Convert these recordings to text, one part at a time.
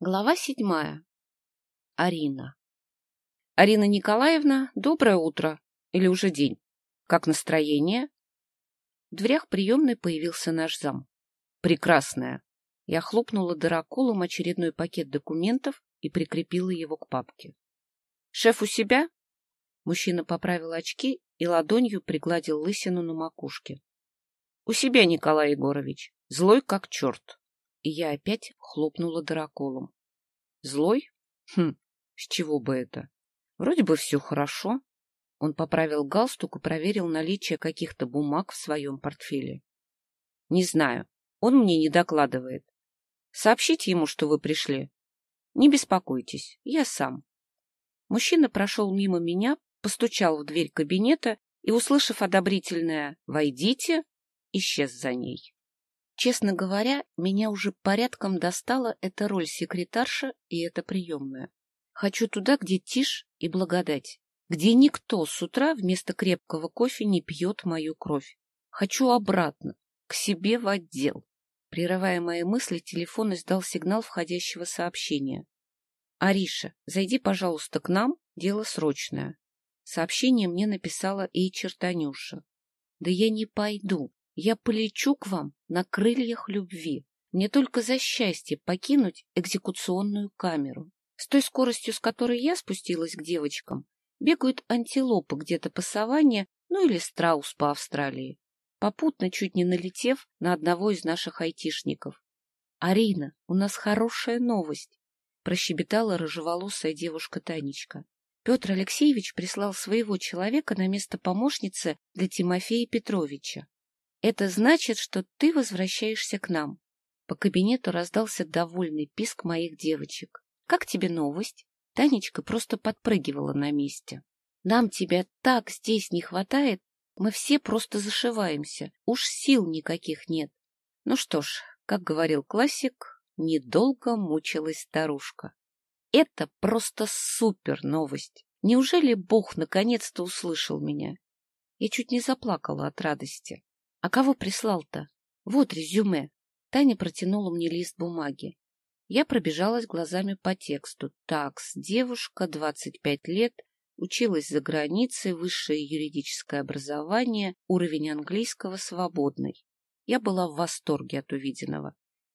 Глава седьмая. Арина. Арина Николаевна, доброе утро. Или уже день. Как настроение? В дверях приемной появился наш зам. Прекрасная. Я хлопнула дыроколом очередной пакет документов и прикрепила его к папке. Шеф у себя? Мужчина поправил очки и ладонью пригладил лысину на макушке. У себя, Николай Егорович. Злой как черт и я опять хлопнула драколом. Злой? Хм, с чего бы это? Вроде бы все хорошо. Он поправил галстук и проверил наличие каких-то бумаг в своем портфеле. Не знаю, он мне не докладывает. Сообщите ему, что вы пришли. Не беспокойтесь, я сам. Мужчина прошел мимо меня, постучал в дверь кабинета и, услышав одобрительное «Войдите», исчез за ней. Честно говоря, меня уже порядком достала эта роль секретарша и эта приемная. Хочу туда, где тишь и благодать, где никто с утра вместо крепкого кофе не пьет мою кровь. Хочу обратно, к себе в отдел. Прерывая мои мысли, телефон издал сигнал входящего сообщения. «Ариша, зайди, пожалуйста, к нам, дело срочное». Сообщение мне написала Эйчер Танюша. «Да я не пойду. Я полечу к вам на крыльях любви. Мне только за счастье покинуть экзекуционную камеру. С той скоростью, с которой я спустилась к девочкам, бегают антилопы где-то по саванне, ну или страус по Австралии, попутно чуть не налетев на одного из наших айтишников. — Арина, у нас хорошая новость, — прощебетала рыжеволосая девушка Танечка. Петр Алексеевич прислал своего человека на место помощницы для Тимофея Петровича. Это значит, что ты возвращаешься к нам. По кабинету раздался довольный писк моих девочек. Как тебе новость? Танечка просто подпрыгивала на месте. Нам тебя так здесь не хватает, мы все просто зашиваемся. Уж сил никаких нет. Ну что ж, как говорил классик, недолго мучилась старушка. Это просто супер новость. Неужели Бог наконец-то услышал меня? Я чуть не заплакала от радости. А кого прислал-то? Вот резюме. Таня протянула мне лист бумаги. Я пробежалась глазами по тексту. Такс, девушка, 25 лет, училась за границей, высшее юридическое образование, уровень английского свободный. Я была в восторге от увиденного.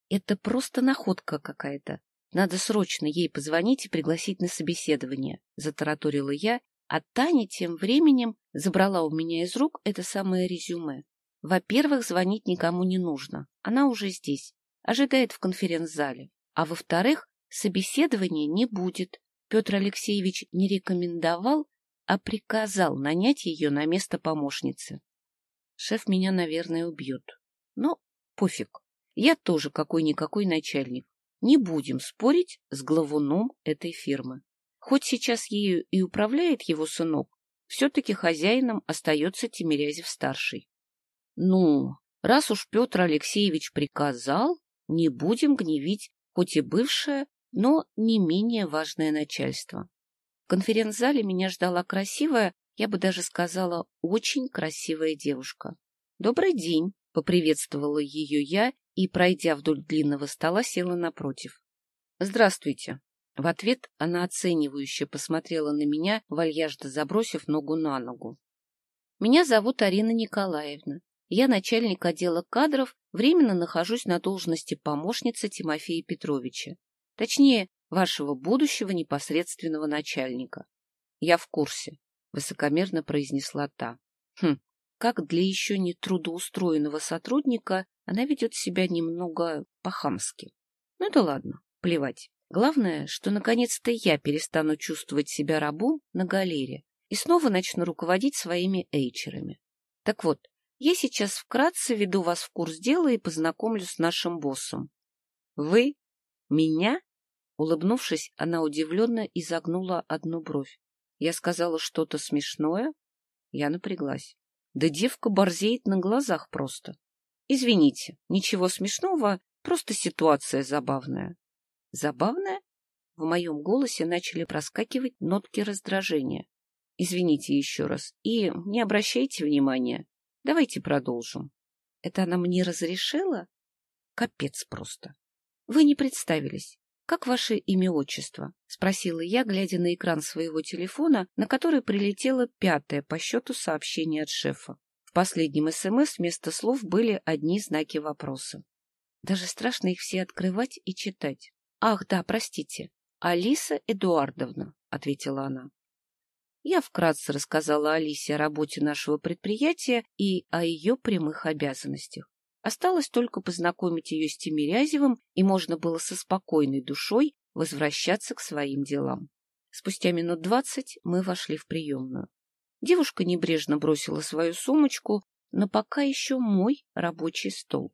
Это просто находка какая-то. Надо срочно ей позвонить и пригласить на собеседование, затараторила я, а Таня тем временем забрала у меня из рук это самое резюме. Во-первых, звонить никому не нужно. Она уже здесь, ожидает в конференц-зале. А во-вторых, собеседования не будет. Петр Алексеевич не рекомендовал, а приказал нанять ее на место помощницы. Шеф меня, наверное, убьет. Но пофиг. Я тоже какой-никакой начальник. Не будем спорить с главуном этой фирмы. Хоть сейчас ею и управляет его сынок, все-таки хозяином остается Тимирязев-старший. Ну, раз уж Петр Алексеевич приказал, не будем гневить хоть и бывшее, но не менее важное начальство. В конференц-зале меня ждала красивая, я бы даже сказала, очень красивая девушка. «Добрый день!» — поприветствовала ее я и, пройдя вдоль длинного стола, села напротив. «Здравствуйте!» В ответ она оценивающе посмотрела на меня, вальяжно забросив ногу на ногу. «Меня зовут Арина Николаевна. Я начальник отдела кадров, временно нахожусь на должности помощницы Тимофея Петровича. Точнее, вашего будущего непосредственного начальника. Я в курсе, — высокомерно произнесла та. Хм, как для еще не трудоустроенного сотрудника она ведет себя немного по-хамски. Ну да ладно, плевать. Главное, что наконец-то я перестану чувствовать себя рабом на галере и снова начну руководить своими эйчерами. Так вот, я сейчас вкратце веду вас в курс дела и познакомлю с нашим боссом. — Вы? Меня? Улыбнувшись, она удивленно изогнула одну бровь. Я сказала что-то смешное? Я напряглась. Да девка борзеет на глазах просто. Извините, ничего смешного, просто ситуация забавная. Забавная? В моем голосе начали проскакивать нотки раздражения. Извините еще раз и не обращайте внимания. Давайте продолжим. Это она мне разрешила? Капец просто. Вы не представились. как ваше имя-отчество? — спросила я, глядя на экран своего телефона, на который прилетело пятое по счету сообщение от шефа. В последнем СМС вместо слов были одни знаки вопроса. Даже страшно их все открывать и читать. — Ах, да, простите. Алиса Эдуардовна, — ответила она. Я вкратце рассказала Алисе о работе нашего предприятия и о ее прямых обязанностях. Осталось только познакомить ее с Тимирязевым, и можно было со спокойной душой возвращаться к своим делам. Спустя минут двадцать мы вошли в приемную. Девушка небрежно бросила свою сумочку на пока еще мой рабочий стол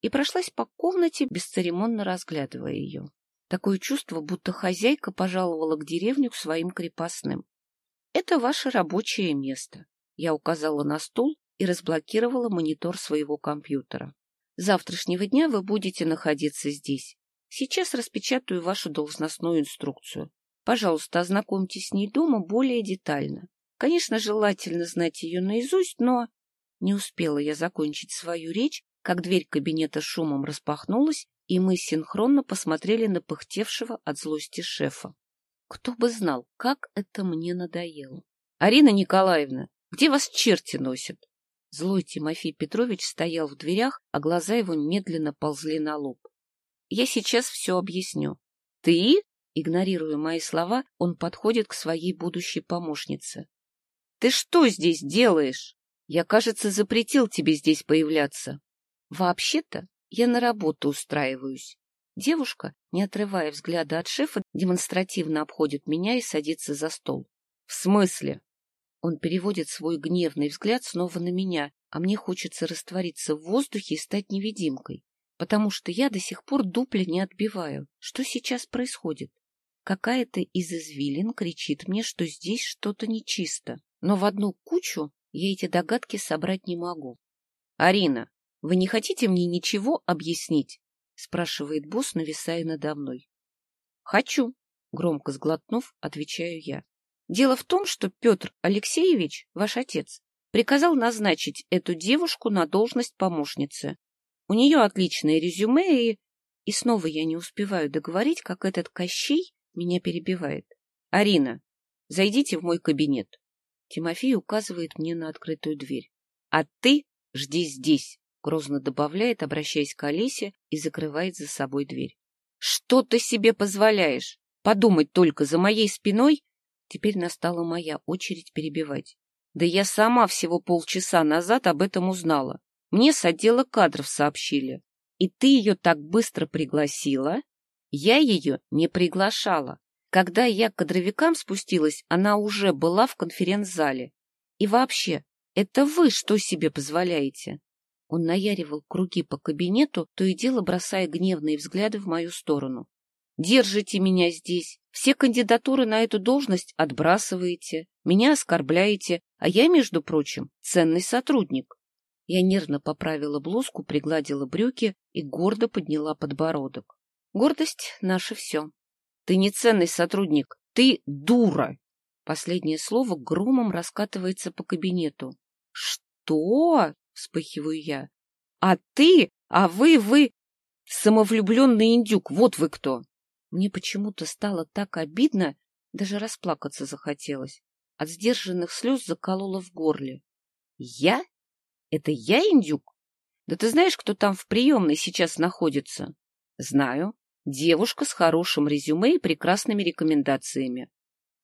и прошлась по комнате, бесцеремонно разглядывая ее. Такое чувство, будто хозяйка пожаловала к деревню к своим крепостным. — Это ваше рабочее место. Я указала на стул и разблокировала монитор своего компьютера. С завтрашнего дня вы будете находиться здесь. Сейчас распечатаю вашу должностную инструкцию. Пожалуйста, ознакомьтесь с ней дома более детально. Конечно, желательно знать ее наизусть, но... Не успела я закончить свою речь, как дверь кабинета шумом распахнулась, и мы синхронно посмотрели на пыхтевшего от злости шефа. Кто бы знал, как это мне надоело. — Арина Николаевна, где вас черти носят? Злой Тимофей Петрович стоял в дверях, а глаза его медленно ползли на лоб. — Я сейчас все объясню. — Ты? Игнорируя мои слова, он подходит к своей будущей помощнице. — Ты что здесь делаешь? Я, кажется, запретил тебе здесь появляться. Вообще-то я на работу устраиваюсь. Девушка, не отрывая взгляда от шефа, демонстративно обходит меня и садится за стол. — В смысле? Он переводит свой гневный взгляд снова на меня, а мне хочется раствориться в воздухе и стать невидимкой, потому что я до сих пор дупля не отбиваю. Что сейчас происходит? Какая-то из извилин кричит мне, что здесь что-то нечисто, но в одну кучу я эти догадки собрать не могу. — Арина, вы не хотите мне ничего объяснить? — спрашивает босс, нависая надо мной. — Хочу, — громко сглотнув, отвечаю я. Дело в том, что Петр Алексеевич, ваш отец, приказал назначить эту девушку на должность помощницы. У нее отличное резюме, и... И снова я не успеваю договорить, как этот Кощей меня перебивает. — Арина, зайдите в мой кабинет. Тимофей указывает мне на открытую дверь. — А ты жди здесь. Грозно добавляет, обращаясь к Олесе, и закрывает за собой дверь. — Что ты себе позволяешь? Подумать только за моей спиной? Теперь настала моя очередь перебивать. Да я сама всего полчаса назад об этом узнала. Мне с отдела кадров сообщили. И ты ее так быстро пригласила? Я ее не приглашала. Когда я к кадровикам спустилась, она уже была в конференц-зале. И вообще, это вы что себе позволяете? Он наяривал круги по кабинету, то и дело бросая гневные взгляды в мою сторону. «Держите меня здесь. Все кандидатуры на эту должность отбрасываете, меня оскорбляете, а я, между прочим, ценный сотрудник». Я нервно поправила блузку, пригладила брюки и гордо подняла подбородок. Гордость — наше все. Ты не ценный сотрудник, ты дура. Последнее слово громом раскатывается по кабинету. Что? — вспыхиваю я. — А ты? А вы, вы... Самовлюбленный индюк, вот вы кто! Мне почему-то стало так обидно, даже расплакаться захотелось. От сдержанных слез закололо в горле. — Я? Это я индюк? Да ты знаешь, кто там в приемной сейчас находится? — Знаю. Девушка с хорошим резюме и прекрасными рекомендациями.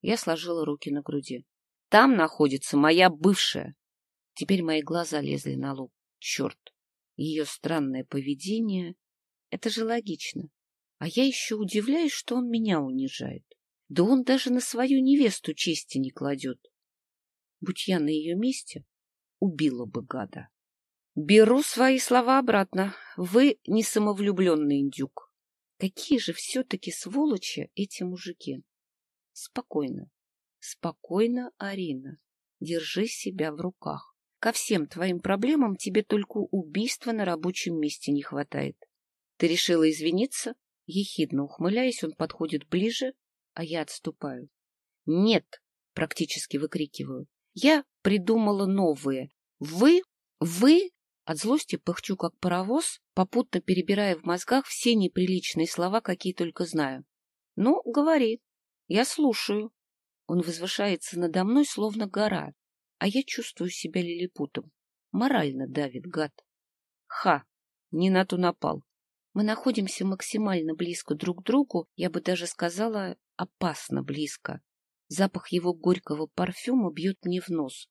Я сложила руки на груди. Там находится моя бывшая. Теперь мои глаза лезли на лоб. Черт! Ее странное поведение... Это же логично. А я еще удивляюсь, что он меня унижает. Да он даже на свою невесту чести не кладет. Будь я на ее месте, убила бы гада. Беру свои слова обратно. Вы не самовлюбленный индюк. Какие же все-таки сволочи эти мужики. Спокойно, спокойно, Арина. Держи себя в руках. Ко всем твоим проблемам тебе только убийства на рабочем месте не хватает. Ты решила извиниться? Ехидно ухмыляясь, он подходит ближе, а я отступаю. Нет, практически выкрикиваю. Я придумала новые. Вы, вы От злости пыхчу, как паровоз, попутно перебирая в мозгах все неприличные слова, какие только знаю. — Ну, говори. Я слушаю. Он возвышается надо мной, словно гора, а я чувствую себя лилипутом. Морально давит гад. Ха! Не на ту напал. Мы находимся максимально близко друг к другу, я бы даже сказала, опасно близко. Запах его горького парфюма бьет мне в нос.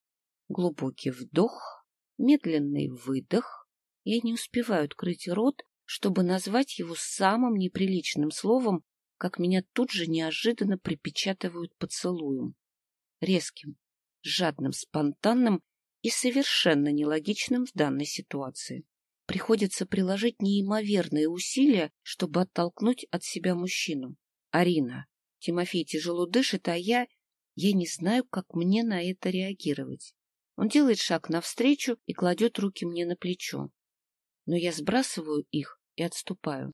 Глубокий вдох, медленный выдох. Я не успеваю открыть рот, чтобы назвать его самым неприличным словом, как меня тут же неожиданно припечатывают поцелуем. Резким, жадным, спонтанным и совершенно нелогичным в данной ситуации. Приходится приложить неимоверные усилия, чтобы оттолкнуть от себя мужчину. Арина. Тимофей тяжело дышит, а я... Я не знаю, как мне на это реагировать. Он делает шаг навстречу и кладет руки мне на плечо. Но я сбрасываю их и отступаю.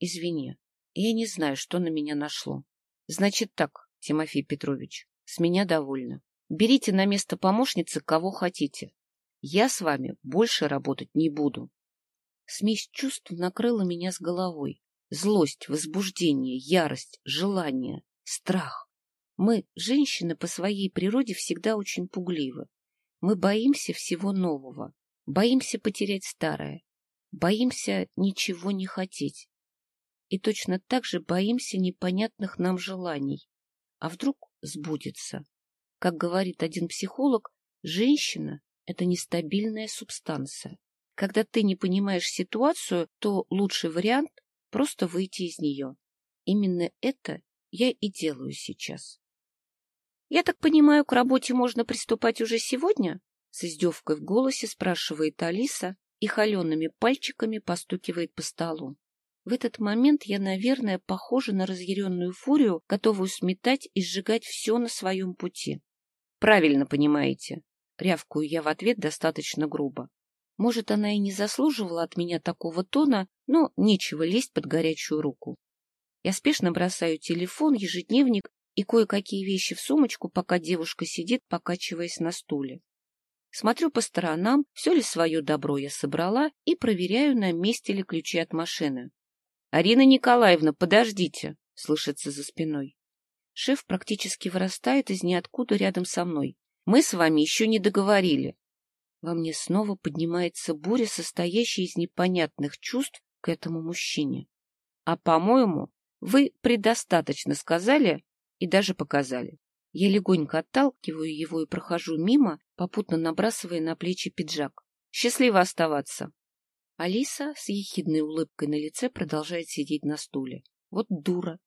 Извини, я не знаю, что на меня нашло. Значит так, Тимофей Петрович, с меня довольно. Берите на место помощницы кого хотите. Я с вами больше работать не буду. Смесь чувств накрыла меня с головой. Злость, возбуждение, ярость, желание, страх. Мы, женщины, по своей природе всегда очень пугливы. Мы боимся всего нового, боимся потерять старое, боимся ничего не хотеть. И точно так же боимся непонятных нам желаний. А вдруг сбудется? Как говорит один психолог, женщина — это нестабильная субстанция. Когда ты не понимаешь ситуацию, то лучший вариант — просто выйти из нее. Именно это я и делаю сейчас. — Я так понимаю, к работе можно приступать уже сегодня? — с издевкой в голосе спрашивает Алиса и холеными пальчиками постукивает по столу. В этот момент я, наверное, похожа на разъяренную фурию, готовую сметать и сжигать все на своем пути. Правильно понимаете. Рявкую я в ответ достаточно грубо. Может, она и не заслуживала от меня такого тона, но нечего лезть под горячую руку. Я спешно бросаю телефон, ежедневник и кое-какие вещи в сумочку, пока девушка сидит, покачиваясь на стуле. Смотрю по сторонам, все ли свое добро я собрала, и проверяю, на месте ли ключи от машины. — Арина Николаевна, подождите! — слышится за спиной. Шеф практически вырастает из ниоткуда рядом со мной. Мы с вами еще не договорили. Во мне снова поднимается буря, состоящая из непонятных чувств к этому мужчине. А, по-моему, вы предостаточно сказали и даже показали. Я легонько отталкиваю его и прохожу мимо, попутно набрасывая на плечи пиджак. Счастливо оставаться. Алиса с ехидной улыбкой на лице продолжает сидеть на стуле. Вот дура.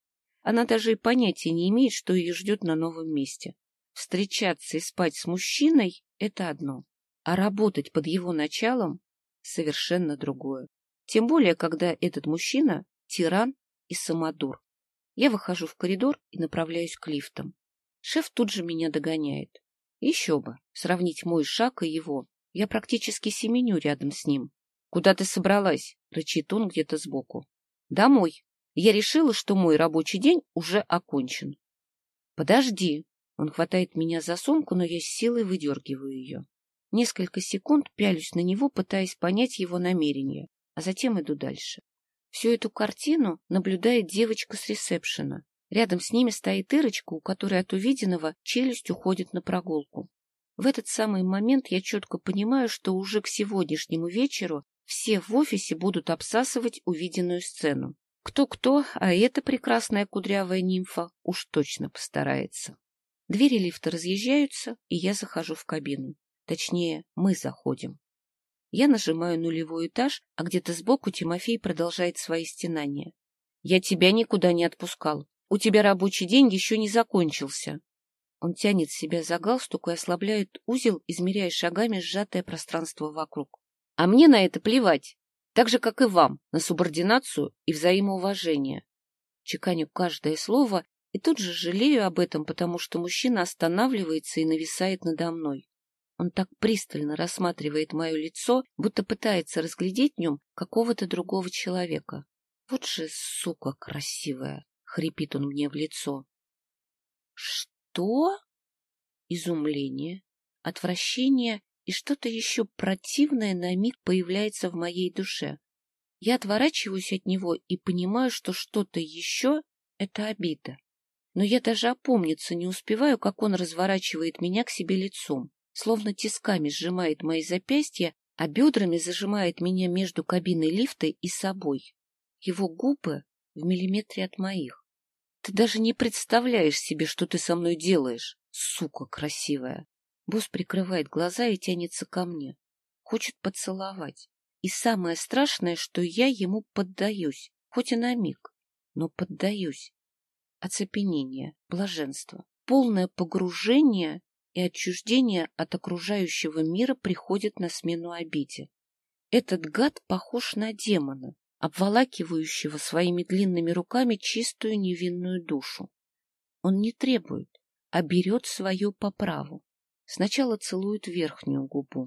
Она даже и понятия не имеет, что ее ждет на новом месте. Встречаться и спать с мужчиной — это одно, а работать под его началом — совершенно другое. Тем более, когда этот мужчина — тиран и самодур. Я выхожу в коридор и направляюсь к лифтам. Шеф тут же меня догоняет. Еще бы, сравнить мой шаг и его. Я практически семеню рядом с ним. — Куда ты собралась? — рычит он где-то сбоку. — Домой. Я решила, что мой рабочий день уже окончен. — Подожди. Он хватает меня за сумку, но я с силой выдергиваю ее. Несколько секунд пялюсь на него, пытаясь понять его намерения, а затем иду дальше. Всю эту картину наблюдает девочка с ресепшена. Рядом с ними стоит Ирочка, у которой от увиденного челюсть уходит на прогулку. В этот самый момент я четко понимаю, что уже к сегодняшнему вечеру все в офисе будут обсасывать увиденную сцену. Кто-кто, а эта прекрасная кудрявая нимфа уж точно постарается. Двери лифта разъезжаются, и я захожу в кабину. Точнее, мы заходим. Я нажимаю нулевой этаж, а где-то сбоку Тимофей продолжает свои стенания. «Я тебя никуда не отпускал. У тебя рабочий день еще не закончился». Он тянет себя за галстук и ослабляет узел, измеряя шагами сжатое пространство вокруг. «А мне на это плевать так же, как и вам, на субординацию и взаимоуважение. Чеканю каждое слово и тут же жалею об этом, потому что мужчина останавливается и нависает надо мной. Он так пристально рассматривает мое лицо, будто пытается разглядеть в нем какого-то другого человека. Вот же сука красивая! — хрипит он мне в лицо. — Что? Изумление, отвращение и что-то еще противное на миг появляется в моей душе. Я отворачиваюсь от него и понимаю, что что-то еще — это обида. Но я даже опомниться не успеваю, как он разворачивает меня к себе лицом, словно тисками сжимает мои запястья, а бедрами зажимает меня между кабиной лифта и собой. Его губы в миллиметре от моих. Ты даже не представляешь себе, что ты со мной делаешь, сука красивая. Босс прикрывает глаза и тянется ко мне. Хочет поцеловать. И самое страшное, что я ему поддаюсь, хоть и на миг, но поддаюсь. Оцепенение, блаженство, полное погружение и отчуждение от окружающего мира приходит на смену обиде. Этот гад похож на демона, обволакивающего своими длинными руками чистую невинную душу. Он не требует, а берет свое по праву. Сначала целует верхнюю губу,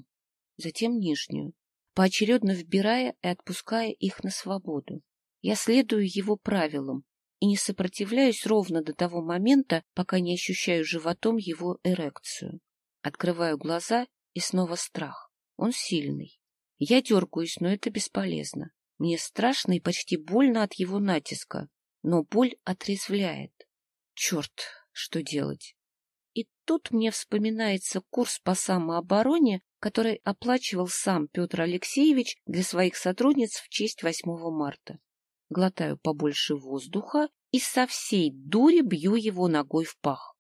затем нижнюю, поочередно вбирая и отпуская их на свободу. Я следую его правилам и не сопротивляюсь ровно до того момента, пока не ощущаю животом его эрекцию. Открываю глаза, и снова страх. Он сильный. Я дергаюсь, но это бесполезно. Мне страшно и почти больно от его натиска, но боль отрезвляет. Черт, что делать? И тут мне вспоминается курс по самообороне, который оплачивал сам Петр Алексеевич для своих сотрудниц в честь 8 марта. Глотаю побольше воздуха и со всей дури бью его ногой в пах.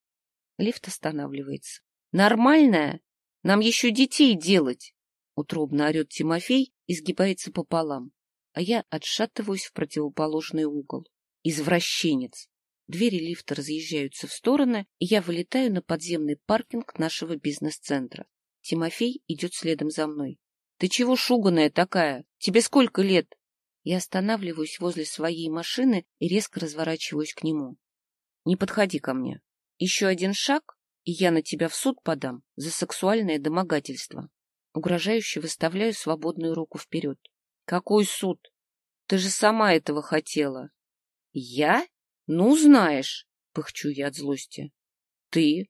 Лифт останавливается. «Нормальная? Нам еще детей делать!» Утробно орет Тимофей и сгибается пополам, а я отшатываюсь в противоположный угол. Извращенец! Двери лифта разъезжаются в стороны, и я вылетаю на подземный паркинг нашего бизнес-центра. Тимофей идет следом за мной. — Ты чего шуганая такая? Тебе сколько лет? Я останавливаюсь возле своей машины и резко разворачиваюсь к нему. — Не подходи ко мне. Еще один шаг, и я на тебя в суд подам за сексуальное домогательство. Угрожающе выставляю свободную руку вперед. — Какой суд? Ты же сама этого хотела. — Я? Ну, знаешь, пыхчу я от злости. Ты?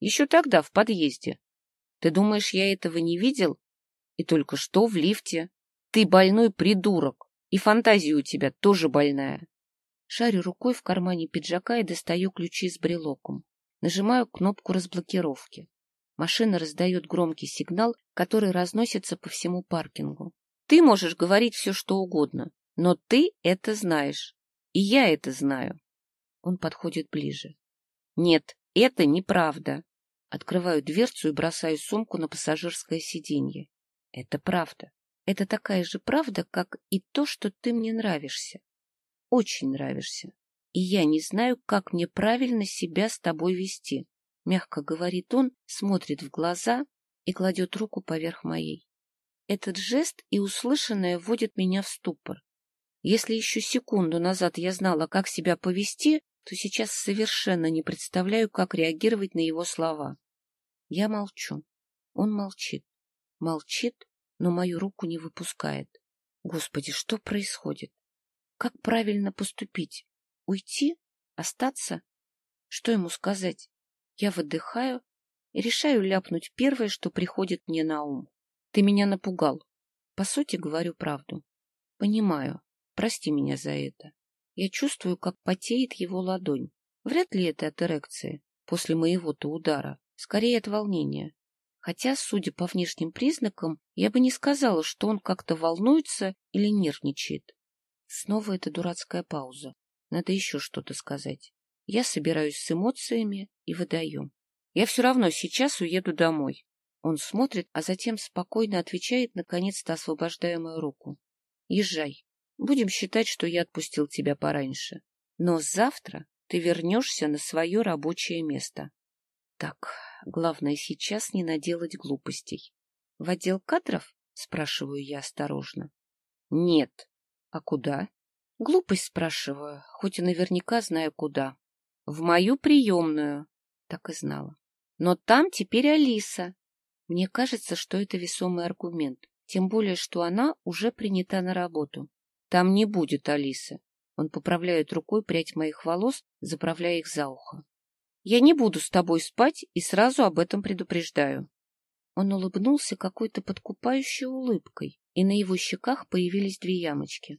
Еще тогда, в подъезде. Ты думаешь, я этого не видел? И только что в лифте. Ты больной придурок, и фантазия у тебя тоже больная. Шарю рукой в кармане пиджака и достаю ключи с брелоком. Нажимаю кнопку разблокировки. Машина раздает громкий сигнал, который разносится по всему паркингу. Ты можешь говорить все, что угодно, но ты это знаешь. И я это знаю. Он подходит ближе. Нет, это неправда. Открываю дверцу и бросаю сумку на пассажирское сиденье. Это правда. Это такая же правда, как и то, что ты мне нравишься. Очень нравишься. И я не знаю, как мне правильно себя с тобой вести. Мягко говорит он, смотрит в глаза и кладет руку поверх моей. Этот жест и услышанное вводят меня в ступор. Если еще секунду назад я знала, как себя повести, то сейчас совершенно не представляю, как реагировать на его слова. Я молчу. Он молчит. Молчит, но мою руку не выпускает. Господи, что происходит? Как правильно поступить? Уйти? Остаться? Что ему сказать? Я выдыхаю и решаю ляпнуть первое, что приходит мне на ум. Ты меня напугал. По сути, говорю правду. Понимаю. Прости меня за это. Я чувствую, как потеет его ладонь. Вряд ли это от эрекции, после моего-то удара, скорее от волнения. Хотя, судя по внешним признакам, я бы не сказала, что он как-то волнуется или нервничает. Снова эта дурацкая пауза. Надо еще что-то сказать. Я собираюсь с эмоциями и выдаю. Я все равно сейчас уеду домой. Он смотрит, а затем спокойно отвечает, наконец-то освобождая мою руку. Езжай. Будем считать, что я отпустил тебя пораньше. Но завтра ты вернешься на свое рабочее место. Так, главное сейчас не наделать глупостей. В отдел кадров? Спрашиваю я осторожно. Нет. А куда? Глупость спрашиваю, хоть и наверняка знаю куда. В мою приемную. Так и знала. Но там теперь Алиса. Мне кажется, что это весомый аргумент, тем более, что она уже принята на работу. Там не будет Алисы. Он поправляет рукой прядь моих волос, заправляя их за ухо. Я не буду с тобой спать и сразу об этом предупреждаю. Он улыбнулся какой-то подкупающей улыбкой, и на его щеках появились две ямочки.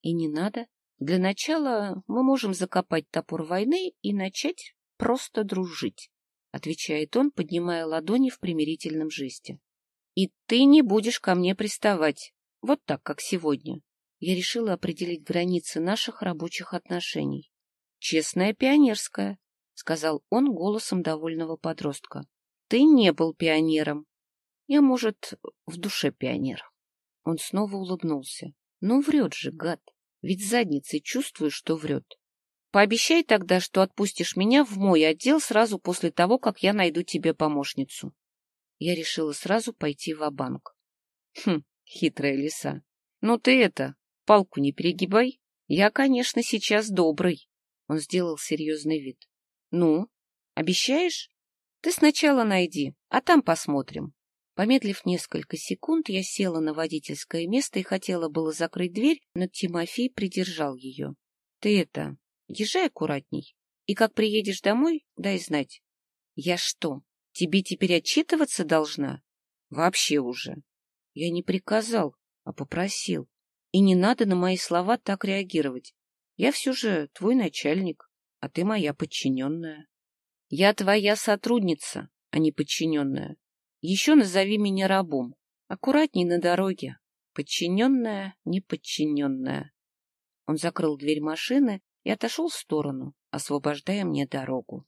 И не надо. Для начала мы можем закопать топор войны и начать просто дружить, отвечает он, поднимая ладони в примирительном жесте. И ты не будешь ко мне приставать, вот так, как сегодня. Я решила определить границы наших рабочих отношений. Честная пионерская, сказал он голосом довольного подростка. Ты не был пионером. Я, может, в душе пионер. Он снова улыбнулся. Ну, врет же, гад. Ведь задницей чувствую, что врет. Пообещай тогда, что отпустишь меня в мой отдел сразу после того, как я найду тебе помощницу. Я решила сразу пойти в банк Хм, хитрая лиса. Ну ты это, палку не перегибай. Я, конечно, сейчас добрый. Он сделал серьезный вид. Ну, обещаешь? Ты сначала найди, а там посмотрим. Помедлив несколько секунд, я села на водительское место и хотела было закрыть дверь, но Тимофей придержал ее. — Ты это, езжай аккуратней. И как приедешь домой, дай знать. — Я что, тебе теперь отчитываться должна? — Вообще уже. Я не приказал, а попросил. И не надо на мои слова так реагировать. Я все же твой начальник, а ты моя подчиненная. Я твоя сотрудница, а не подчиненная. Еще назови меня рабом. Аккуратней на дороге. Подчиненная, неподчиненная. Он закрыл дверь машины и отошел в сторону, освобождая мне дорогу.